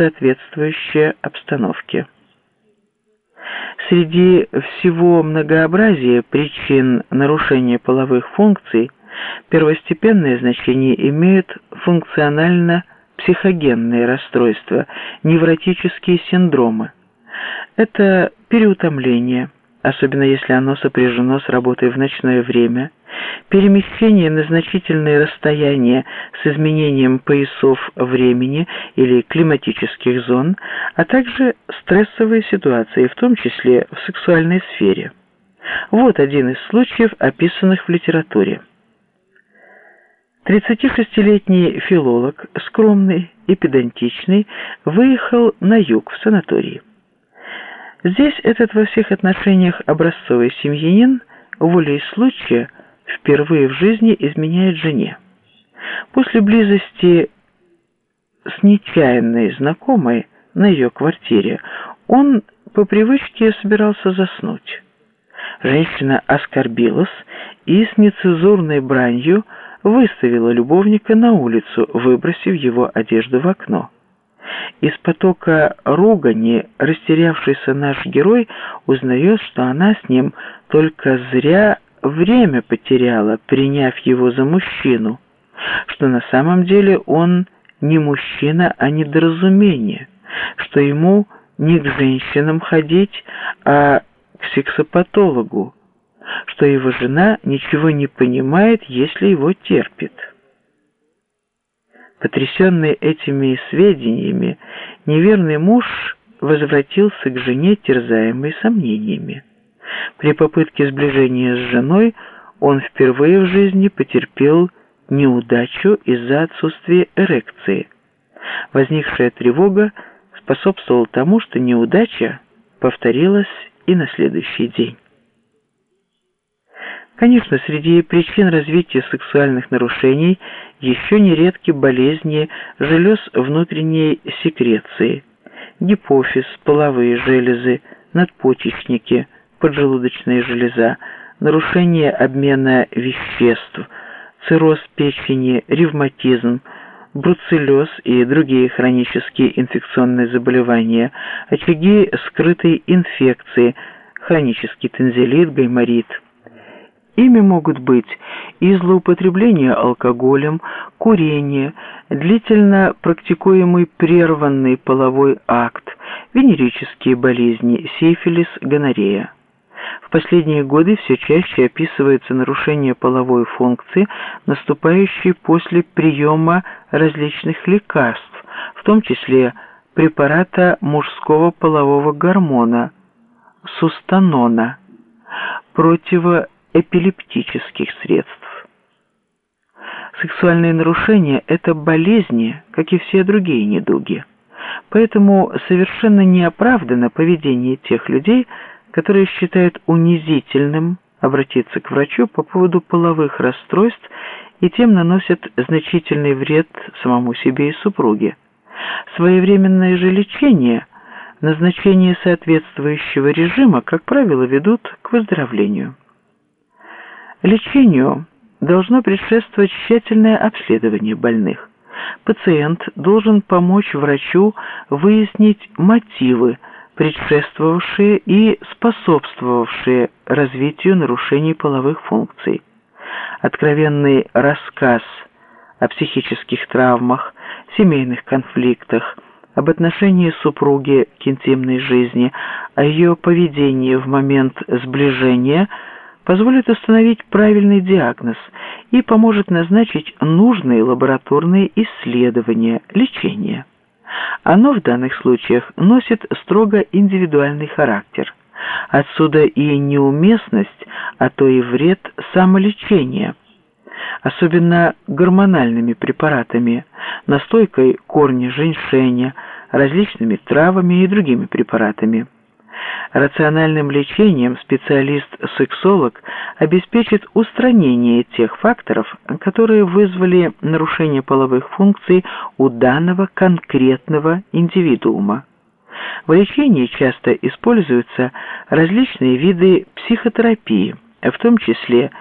соответствующая обстановке. Среди всего многообразия причин нарушения половых функций первостепенное значение имеют функционально-психогенные расстройства, невротические синдромы. Это переутомление, особенно если оно сопряжено с работой в ночное время, перемещение на значительные расстояния с изменением поясов времени или климатических зон, а также стрессовые ситуации, в том числе в сексуальной сфере. Вот один из случаев, описанных в литературе. 36-летний филолог, скромный и педантичный, выехал на юг в санаторий. Здесь этот во всех отношениях образцовый семьянин волей случая впервые в жизни изменяет жене. После близости с нечаянной знакомой на ее квартире он по привычке собирался заснуть. Женщина оскорбилась и с нецензурной бранью выставила любовника на улицу, выбросив его одежду в окно. Из потока ругани растерявшийся наш герой узнает, что она с ним только зря время потеряла, приняв его за мужчину, что на самом деле он не мужчина, а недоразумение, что ему не к женщинам ходить, а к сексопатологу, что его жена ничего не понимает, если его терпит. Потрясенный этими сведениями, неверный муж возвратился к жене, терзаемой сомнениями. При попытке сближения с женой он впервые в жизни потерпел неудачу из-за отсутствия эрекции. Возникшая тревога способствовала тому, что неудача повторилась и на следующий день. Конечно, среди причин развития сексуальных нарушений еще нередки болезни желез внутренней секреции, гипофиз, половые железы, надпочечники, поджелудочная железа, нарушение обмена веществ, цирроз печени, ревматизм, бруцеллез и другие хронические инфекционные заболевания, очаги скрытой инфекции, хронический тензилит, гайморит – Ими могут быть и злоупотребление алкоголем, курение, длительно практикуемый прерванный половой акт, венерические болезни, сифилис, гонорея. В последние годы все чаще описывается нарушение половой функции, наступающее после приема различных лекарств, в том числе препарата мужского полового гормона, сустанона, противо эпилептических средств. Сексуальные нарушения – это болезни, как и все другие недуги. Поэтому совершенно неоправданно поведение тех людей, которые считают унизительным обратиться к врачу по поводу половых расстройств и тем наносят значительный вред самому себе и супруге. Своевременное же лечение, назначение соответствующего режима, как правило, ведут к выздоровлению. Лечению должно предшествовать тщательное обследование больных. Пациент должен помочь врачу выяснить мотивы, предшествовавшие и способствовавшие развитию нарушений половых функций. Откровенный рассказ о психических травмах, семейных конфликтах, об отношении супруги к интимной жизни, о ее поведении в момент сближения – позволит установить правильный диагноз и поможет назначить нужные лабораторные исследования, лечения. Оно в данных случаях носит строго индивидуальный характер. Отсюда и неуместность, а то и вред самолечения, особенно гормональными препаратами, настойкой корня женьшеня, различными травами и другими препаратами. Рациональным лечением специалист-сексолог обеспечит устранение тех факторов, которые вызвали нарушение половых функций у данного конкретного индивидуума. В лечении часто используются различные виды психотерапии, в том числе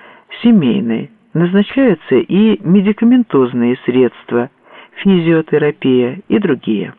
семейной, назначаются и медикаментозные средства, физиотерапия и другие.